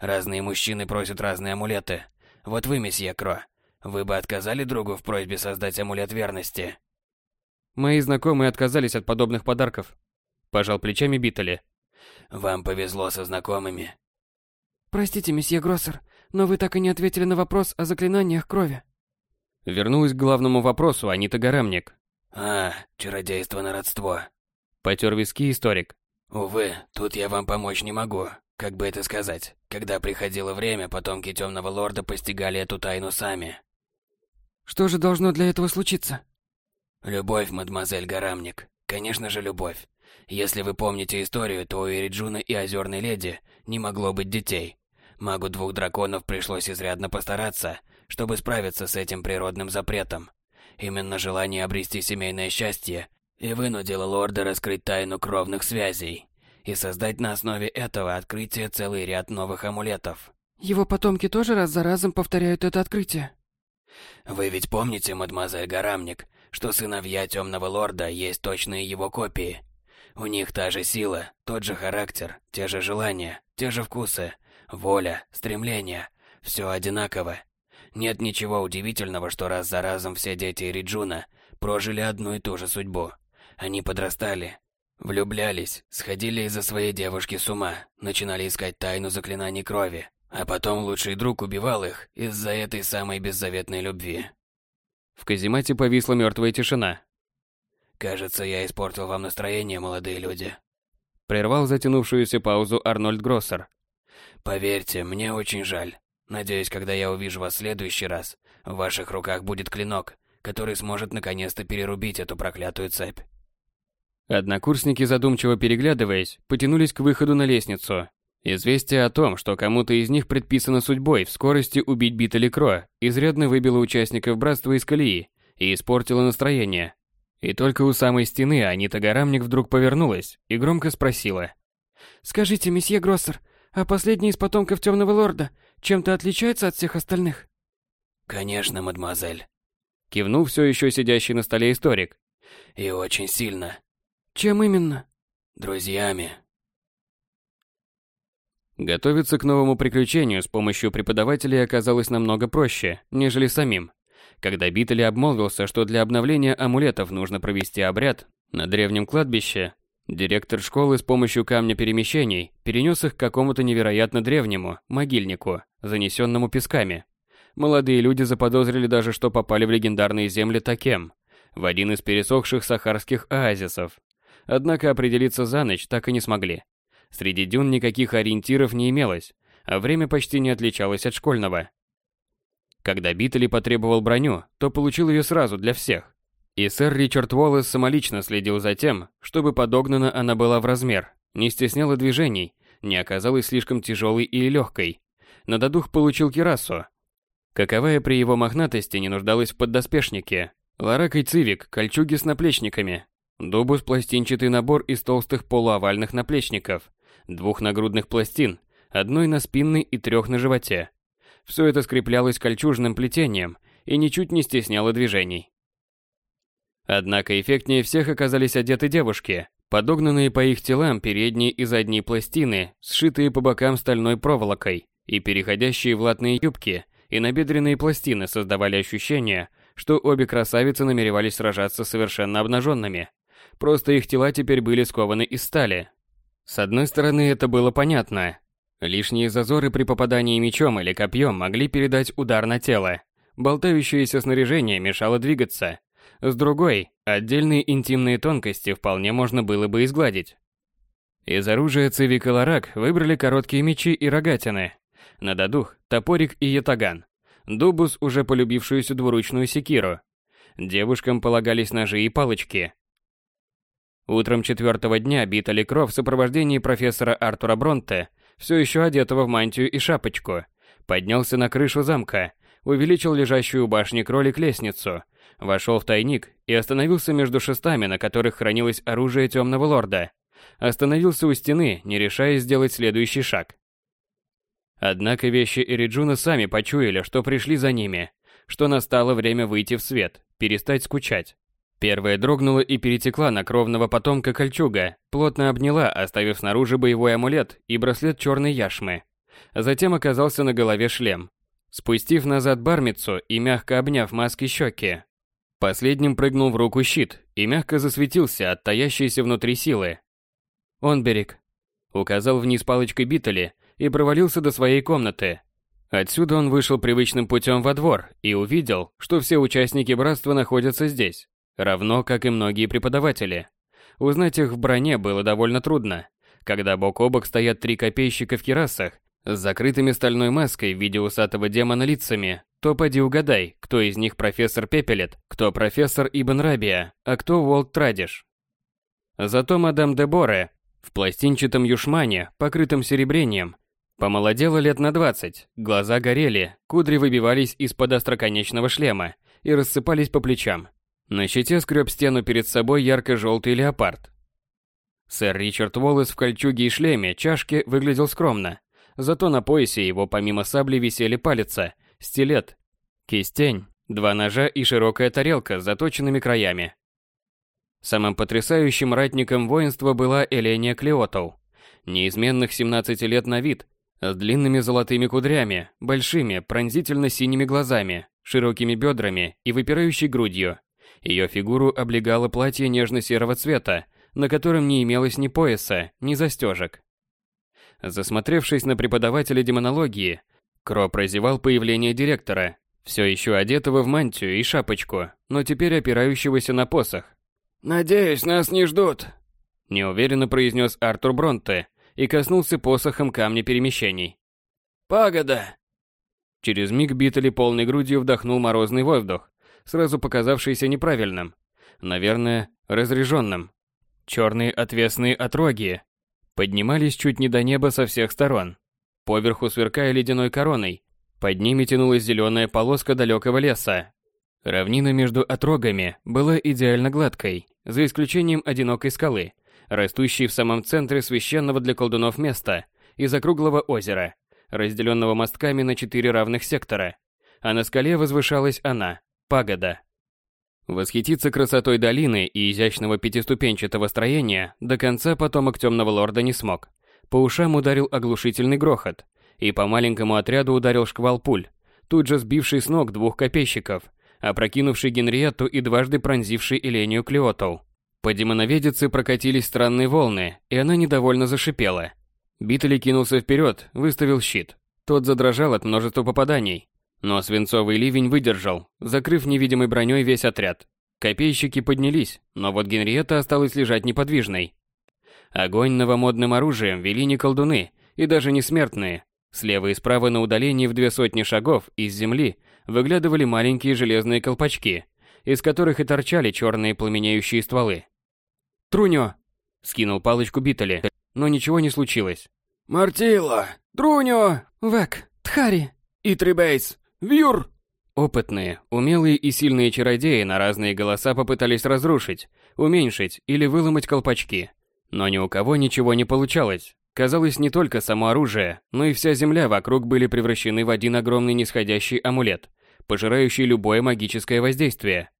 Разные мужчины просят разные амулеты. Вот вы, месье Кро, вы бы отказали другу в просьбе создать амулет верности? Мои знакомые отказались от подобных подарков. Пожал плечами Биттели. Вам повезло со знакомыми. Простите, месье Гроссер, но вы так и не ответили на вопрос о заклинаниях крови. Вернулась к главному вопросу Анита Гарамник. А, чародейство на родство. Потер виски историк. Увы, тут я вам помочь не могу. Как бы это сказать? Когда приходило время, потомки Темного Лорда постигали эту тайну сами. Что же должно для этого случиться? Любовь, мадемуазель Гарамник. Конечно же, любовь. Если вы помните историю, то у Ириджуна и Озерной Леди не могло быть детей. Магу двух драконов пришлось изрядно постараться, чтобы справиться с этим природным запретом. Именно желание обрести семейное счастье и вынудило лорда раскрыть тайну кровных связей и создать на основе этого открытия целый ряд новых амулетов. Его потомки тоже раз за разом повторяют это открытие. Вы ведь помните, мадемуазель Гарамник, что сыновья Темного Лорда есть точные его копии. У них та же сила, тот же характер, те же желания, те же вкусы, воля, стремления. Все одинаково. Нет ничего удивительного, что раз за разом все дети Риджуна прожили одну и ту же судьбу. Они подрастали, влюблялись, сходили из-за своей девушки с ума, начинали искать тайну заклинаний крови, а потом лучший друг убивал их из-за этой самой беззаветной любви. В каземате повисла мертвая тишина. «Кажется, я испортил вам настроение, молодые люди». Прервал затянувшуюся паузу Арнольд Гроссер. «Поверьте, мне очень жаль. Надеюсь, когда я увижу вас в следующий раз, в ваших руках будет клинок, который сможет наконец-то перерубить эту проклятую цепь. Однокурсники, задумчиво переглядываясь, потянулись к выходу на лестницу. Известие о том, что кому-то из них предписано судьбой в скорости убить Биттели Кро, изрядно выбило участников братства из колеи и испортило настроение. И только у самой стены Анита Гарамник вдруг повернулась и громко спросила. «Скажите, месье Гроссер, а последний из потомков Темного Лорда чем-то отличается от всех остальных?» «Конечно, мадемуазель», — кивнул все еще сидящий на столе историк. «И очень сильно». «Чем именно?» «Друзьями». Готовиться к новому приключению с помощью преподавателей оказалось намного проще, нежели самим. Когда Биттель обмолвился, что для обновления амулетов нужно провести обряд на древнем кладбище, директор школы с помощью камня перемещений перенес их к какому-то невероятно древнему могильнику, занесенному песками. Молодые люди заподозрили даже, что попали в легендарные земли Такем, в один из пересохших сахарских оазисов. Однако определиться за ночь так и не смогли. Среди дюн никаких ориентиров не имелось, а время почти не отличалось от школьного. Когда Биттели потребовал броню, то получил ее сразу для всех. И сэр Ричард Уоллес самолично следил за тем, чтобы подогнана она была в размер, не стесняла движений, не оказалась слишком тяжелой или легкой. На додух получил кирасу. Каковая при его мохнатости не нуждалась в поддоспешнике. Ларак и цивик, кольчуги с наплечниками. Дубус пластинчатый набор из толстых полуовальных наплечников, двух нагрудных пластин, одной на спинной и трех на животе. Все это скреплялось кольчужным плетением и ничуть не стесняла движений. Однако эффектнее всех оказались одеты девушки, подогнанные по их телам передние и задние пластины, сшитые по бокам стальной проволокой, и переходящие в латные юбки и набедренные пластины создавали ощущение, что обе красавицы намеревались сражаться совершенно обнаженными. Просто их тела теперь были скованы из стали. С одной стороны, это было понятно. Лишние зазоры при попадании мечом или копьем могли передать удар на тело. Болтающееся снаряжение мешало двигаться, с другой, отдельные интимные тонкости вполне можно было бы изгладить. Из оружия Цивик выбрали короткие мечи и рогатины. На додух – топорик и ятаган. Дубус уже полюбившуюся двуручную секиру. Девушкам полагались ножи и палочки. Утром четвертого дня Битали Кров в сопровождении профессора Артура Бронте, все еще одетого в мантию и шапочку, поднялся на крышу замка, увеличил лежащую у башни кролик лестницу – Вошел в тайник и остановился между шестами, на которых хранилось оружие темного лорда. Остановился у стены, не решаясь сделать следующий шаг. Однако вещи Эриджуна сами почуяли, что пришли за ними, что настало время выйти в свет, перестать скучать. Первая дрогнула и перетекла на кровного потомка кольчуга, плотно обняла, оставив снаружи боевой амулет и браслет черной яшмы. Затем оказался на голове шлем. Спустив назад бармицу и мягко обняв маски щеки, Последним прыгнул в руку щит и мягко засветился от таящейся внутри силы. «Он берег», — указал вниз палочкой Биттели и провалился до своей комнаты. Отсюда он вышел привычным путем во двор и увидел, что все участники братства находятся здесь, равно как и многие преподаватели. Узнать их в броне было довольно трудно. Когда бок о бок стоят три копейщика в кирасах, с закрытыми стальной маской в виде усатого демона лицами, то поди угадай, кто из них профессор Пепелет, кто профессор Ибн Рабия, а кто Волк Традиш. Зато мадам де Боре в пластинчатом юшмане, покрытом серебрением, помолодела лет на двадцать, глаза горели, кудри выбивались из-под остроконечного шлема и рассыпались по плечам. На щите скреб стену перед собой ярко-желтый леопард. Сэр Ричард Уоллес в кольчуге и шлеме чашки выглядел скромно, зато на поясе его помимо сабли висели палица – стилет, кистень, два ножа и широкая тарелка с заточенными краями. Самым потрясающим ратником воинства была Эления Клеотоу, неизменных 17 лет на вид, с длинными золотыми кудрями, большими пронзительно-синими глазами, широкими бедрами и выпирающей грудью. Ее фигуру облегало платье нежно-серого цвета, на котором не имелось ни пояса, ни застежек. Засмотревшись на преподавателя демонологии, Кро прозевал появление директора, все еще одетого в мантию и шапочку, но теперь опирающегося на посох. «Надеюсь, нас не ждут», – неуверенно произнес Артур Бронте и коснулся посохом камня перемещений. «Пагода!» Через миг Биттели полной грудью вдохнул морозный воздух, сразу показавшийся неправильным. Наверное, разреженным. Черные отвесные отроги поднимались чуть не до неба со всех сторон, поверху сверкая ледяной короной. Под ними тянулась зеленая полоска далекого леса. Равнина между отрогами была идеально гладкой, за исключением одинокой скалы, растущей в самом центре священного для колдунов места, из округлого озера, разделенного мостками на четыре равных сектора. А на скале возвышалась она, пагода. Восхититься красотой долины и изящного пятиступенчатого строения до конца потомок Темного Лорда не смог. По ушам ударил оглушительный грохот, и по маленькому отряду ударил шквал пуль, тут же сбивший с ног двух копейщиков, опрокинувший Генриетту и дважды пронзивший Элению Клеотоу. По демоноведице прокатились странные волны, и она недовольно зашипела. Битали кинулся вперед, выставил щит. Тот задрожал от множества попаданий, но свинцовый ливень выдержал, закрыв невидимой броней весь отряд. Копейщики поднялись, но вот Генриетта осталась лежать неподвижной, Огонь новомодным оружием вели не колдуны и даже не смертные. Слева и справа на удалении в две сотни шагов из земли выглядывали маленькие железные колпачки, из которых и торчали черные пламенеющие стволы. «Трунё!» — скинул палочку Битали, но ничего не случилось. «Мартила! Трунё! Век! Тхари!» «И Трибейс! Вьюр!» Опытные, умелые и сильные чародеи на разные голоса попытались разрушить, уменьшить или выломать колпачки. Но ни у кого ничего не получалось. Казалось, не только само оружие, но и вся земля вокруг были превращены в один огромный нисходящий амулет, пожирающий любое магическое воздействие.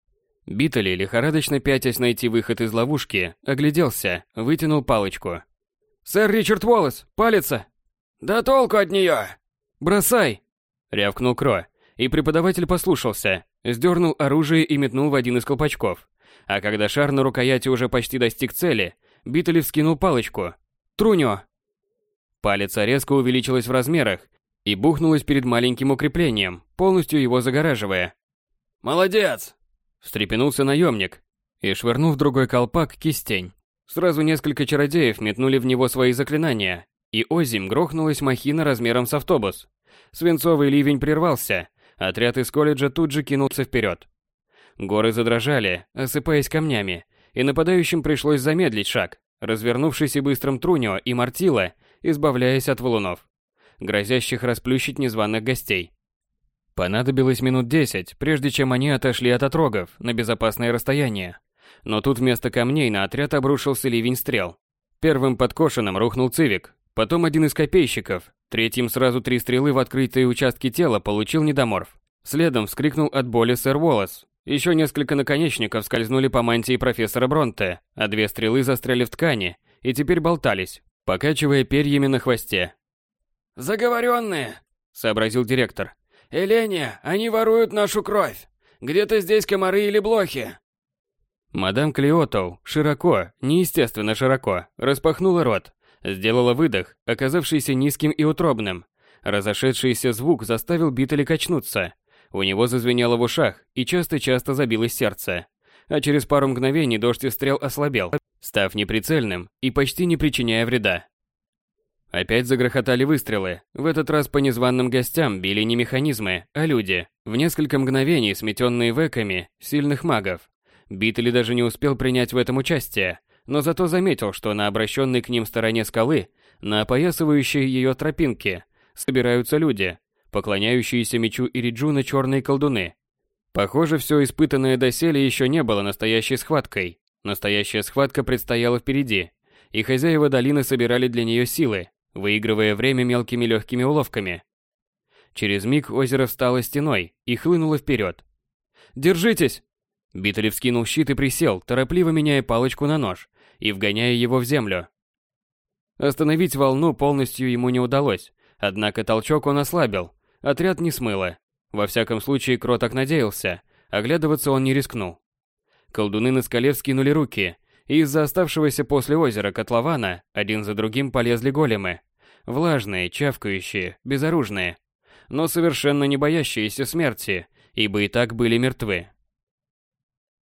Битали, лихорадочно пятясь найти выход из ловушки, огляделся, вытянул палочку. «Сэр Ричард Уоллес, палится!» «Да толку от нее!» «Бросай!» — рявкнул Кро, и преподаватель послушался, сдернул оружие и метнул в один из колпачков. А когда шар на рукояти уже почти достиг цели, Битали вскинул палочку. «Трунё!» Палец резко увеличилась в размерах и бухнулась перед маленьким укреплением, полностью его загораживая. «Молодец!» – встрепенулся наемник и швырнул в другой колпак кистень. Сразу несколько чародеев метнули в него свои заклинания, и озим грохнулась махина размером с автобус. Свинцовый ливень прервался, отряд из колледжа тут же кинулся вперед. Горы задрожали, осыпаясь камнями, и нападающим пришлось замедлить шаг, развернувшись и быстрым Трунио и Мартила, избавляясь от валунов, грозящих расплющить незваных гостей. Понадобилось минут десять, прежде чем они отошли от отрогов на безопасное расстояние. Но тут вместо камней на отряд обрушился ливень стрел. Первым подкошенным рухнул Цивик, потом один из копейщиков, третьим сразу три стрелы в открытые участки тела получил недоморф. Следом вскрикнул от боли сэр Уоллес. Еще несколько наконечников скользнули по мантии профессора Бронте, а две стрелы застряли в ткани и теперь болтались, покачивая перьями на хвосте. «Заговоренные!» — сообразил директор. «Эленя, они воруют нашу кровь! Где-то здесь комары или блохи!» Мадам Клеотоу широко, неестественно широко, распахнула рот, сделала выдох, оказавшийся низким и утробным. Разошедшийся звук заставил Биттеля качнуться. У него зазвенело в ушах и часто-часто забилось сердце. А через пару мгновений дождь из стрел ослабел, став неприцельным и почти не причиняя вреда. Опять загрохотали выстрелы. В этот раз по незваным гостям били не механизмы, а люди, в несколько мгновений сметенные веками сильных магов. Битли даже не успел принять в этом участие, но зато заметил, что на обращенной к ним стороне скалы, на опоясывающей ее тропинке, собираются люди, поклоняющиеся мечу Ириджуна черные колдуны. Похоже, все испытанное доселе еще не было настоящей схваткой. Настоящая схватка предстояла впереди, и хозяева долины собирали для нее силы, выигрывая время мелкими легкими уловками. Через миг озеро встало стеной и хлынуло вперед. «Держитесь!» Биттель вскинул щит и присел, торопливо меняя палочку на нож и вгоняя его в землю. Остановить волну полностью ему не удалось, однако толчок он ослабил, отряд не смыло. Во всяком случае, Кро так надеялся, оглядываться он не рискнул. Колдуны на скале вскинули руки, и из-за оставшегося после озера котлована один за другим полезли големы. Влажные, чавкающие, безоружные. Но совершенно не боящиеся смерти, ибо и так были мертвы.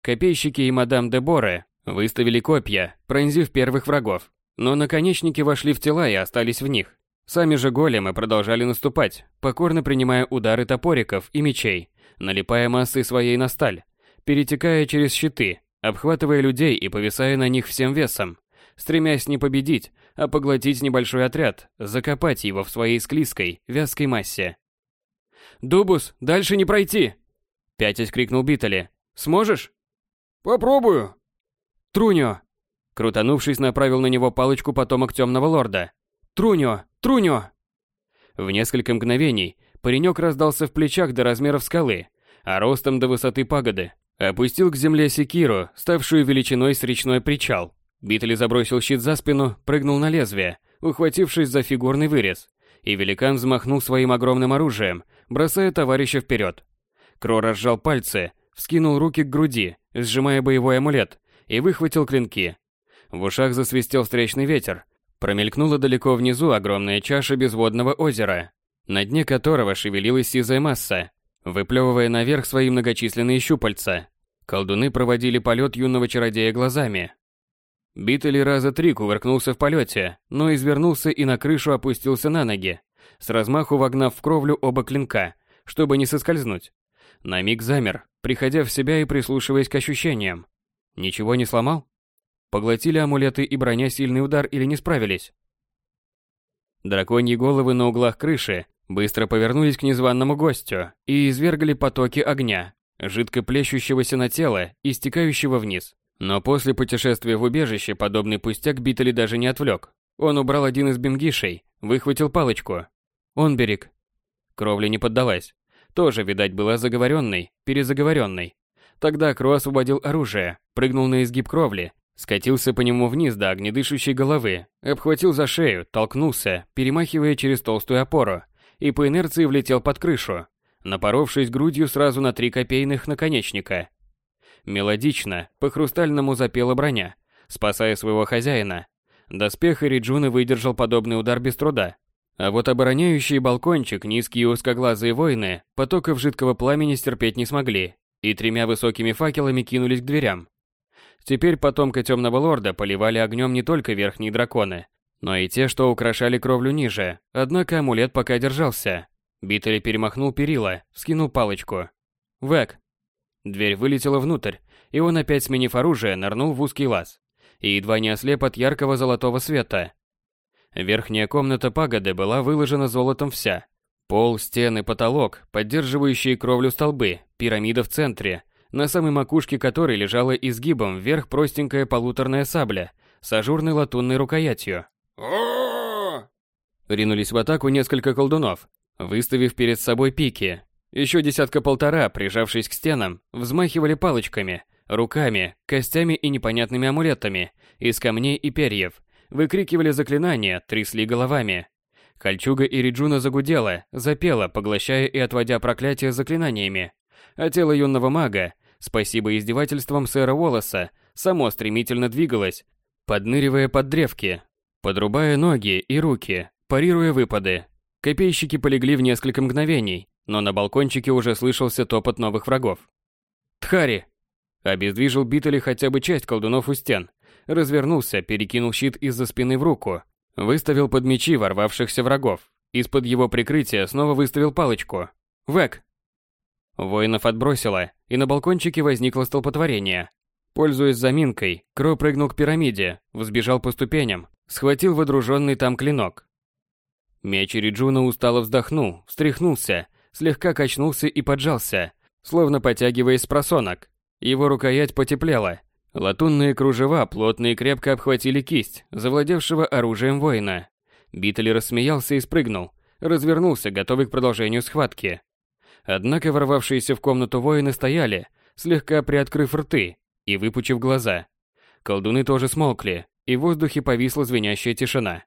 Копейщики и мадам де Боре выставили копья, пронзив первых врагов. Но наконечники вошли в тела и остались в них. Сами же големы продолжали наступать, покорно принимая удары топориков и мечей, налипая массой своей на сталь, перетекая через щиты, обхватывая людей и повисая на них всем весом, стремясь не победить, а поглотить небольшой отряд, закопать его в своей склизкой, вязкой массе. «Дубус, дальше не пройти!» Пятясь крикнул Битали. «Сможешь?» «Попробую!» «Труньо!» Крутанувшись, направил на него палочку потомок темного лорда. «Труньо! Труньо!» В несколько мгновений паренек раздался в плечах до размеров скалы, а ростом до высоты пагоды. Опустил к земле секиру, ставшую величиной с речной причал. Битли забросил щит за спину, прыгнул на лезвие, ухватившись за фигурный вырез. И великан взмахнул своим огромным оружием, бросая товарища вперед. Кро разжал пальцы, вскинул руки к груди, сжимая боевой амулет, и выхватил клинки. В ушах засвистел встречный ветер. Промелькнула далеко внизу огромная чаша безводного озера, на дне которого шевелилась сизая масса, выплевывая наверх свои многочисленные щупальца. Колдуны проводили полет юного чародея глазами. Битали раза три кувыркнулся в полете, но извернулся и на крышу опустился на ноги, с размаху вогнав в кровлю оба клинка, чтобы не соскользнуть. На миг замер, приходя в себя и прислушиваясь к ощущениям. Ничего не сломал? Поглотили амулеты и броня сильный удар или не справились? Драконьи головы на углах крыши быстро повернулись к незваному гостю и извергали потоки огня, жидко плещущегося на тело и стекающего вниз. Но после путешествия в убежище подобный пустяк Битали даже не отвлек. Он убрал один из бимгишей, выхватил палочку. Он берег. Кровля не поддалась. тоже, видать, была заговоренной, перезаговоренной. Тогда Кро освободил оружие, прыгнул на изгиб кровли, скатился по нему вниз до огнедышащей головы, обхватил за шею, толкнулся, перемахивая через толстую опору, и по инерции влетел под крышу, напоровшись грудью сразу на три копейных наконечника. Мелодично, по-хрустальному запела броня, спасая своего хозяина. Доспех Ириджуна выдержал подобный удар без труда. А вот обороняющий балкончик низкие узкоглазые воины потоков жидкого пламени стерпеть не смогли и тремя высокими факелами кинулись к дверям. Теперь потомка Темного Лорда поливали огнем не только верхние драконы, но и те, что украшали кровлю ниже, однако амулет пока держался. Биттель перемахнул перила, скинул палочку. «Вэк!» Дверь вылетела внутрь, и он опять, сменив оружие, нырнул в узкий лаз. И едва не ослеп от яркого золотого света. Верхняя комната пагоды была выложена золотом вся. Пол, стены, потолок, поддерживающие кровлю столбы, пирамида в центре, на самой макушке которой лежала изгибом вверх простенькая полуторная сабля с ажурной латунной рукоятью. Ринулись в атаку несколько колдунов, выставив перед собой пики. Еще десятка-полтора, прижавшись к стенам, взмахивали палочками, руками, костями и непонятными амулетами из камней и перьев, выкрикивали заклинания, трясли головами. Кольчуга Ириджуна загудела, запела, поглощая и отводя проклятия заклинаниями. А тело юного мага, спасибо издевательствам сэра Уоллеса, само стремительно двигалось, подныривая под древки, подрубая ноги и руки, парируя выпады. Копейщики полегли в несколько мгновений, но на балкончике уже слышался топот новых врагов. «Тхари!» Обездвижил Биттели хотя бы часть колдунов у стен. Развернулся, перекинул щит из-за спины в руку. Выставил под мечи ворвавшихся врагов. Из-под его прикрытия снова выставил палочку. «Вэк!» Воинов отбросило, и на балкончике возникло столпотворение. Пользуясь заминкой, Кро прыгнул к пирамиде, взбежал по ступеням, схватил водруженный там клинок. Меч Риджуна устало вздохнул, встряхнулся, слегка качнулся и поджался, словно потягиваясь с просонок. Его рукоять потеплела. Латунные кружева плотно и крепко обхватили кисть, завладевшего оружием воина. Биттель рассмеялся и спрыгнул, развернулся, готовый к продолжению схватки. Однако ворвавшиеся в комнату воины стояли, слегка приоткрыв рты и выпучив глаза. Колдуны тоже смолкли, и в воздухе повисла звенящая тишина.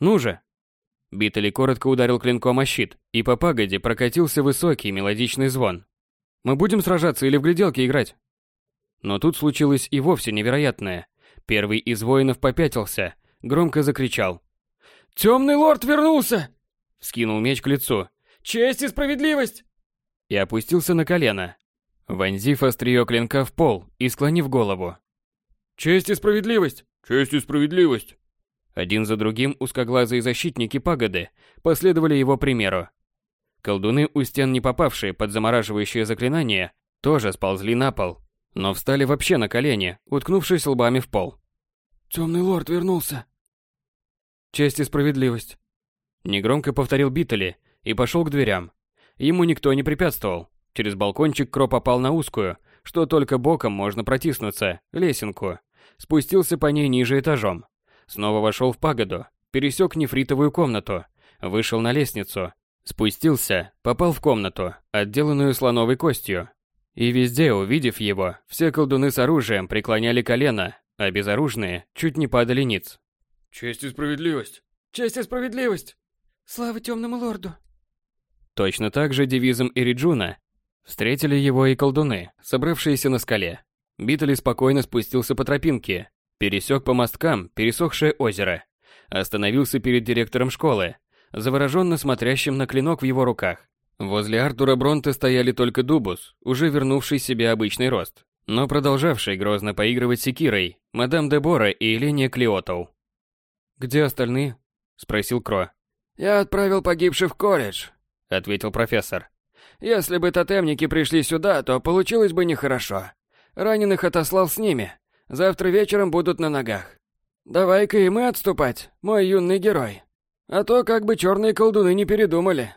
«Ну же!» Биттель коротко ударил клинком о щит, и по пагоде прокатился высокий мелодичный звон. «Мы будем сражаться или в гляделки играть?» Но тут случилось и вовсе невероятное. Первый из воинов попятился, громко закричал. «Темный лорд вернулся!» Скинул меч к лицу. «Честь и справедливость!» И опустился на колено, вонзив острие клинка в пол и склонив голову. «Честь и справедливость! Честь и справедливость!» Один за другим узкоглазые защитники пагоды последовали его примеру. Колдуны, у стен не попавшие под замораживающее заклинание, тоже сползли на пол, но встали вообще на колени, уткнувшись лбами в пол. «Темный лорд вернулся!» «Честь и справедливость!» Негромко повторил Биттели и пошел к дверям. Ему никто не препятствовал. Через балкончик Кро попал на узкую, что только боком можно протиснуться, лесенку. Спустился по ней ниже этажом. Снова вошел в пагоду, пересек нефритовую комнату, вышел на лестницу, спустился, попал в комнату, отделанную слоновой костью. И везде, увидев его, все колдуны с оружием преклоняли колено, а безоружные чуть не падали ниц. «Честь и справедливость!» «Честь и справедливость!» «Слава темному лорду!» Точно так же девизом Ириджуна встретили его и колдуны, собравшиеся на скале. Битали спокойно спустился по тропинке, пересек по мосткам пересохшее озеро, остановился перед директором школы, завороженно смотрящим на клинок в его руках. Возле Артура Бронта стояли только Дубус, уже вернувший себе обычный рост, но продолжавший грозно поигрывать секирой, мадам Дебора и Еления Клиотоу. «Где остальные?» – спросил Кро. «Я отправил погибших в колледж», – ответил профессор. «Если бы тотемники пришли сюда, то получилось бы нехорошо. Раненых отослал с ними. Завтра вечером будут на ногах. Давай-ка и мы отступать, мой юный герой. А то как бы черные колдуны не передумали».